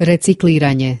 Recyklíranie.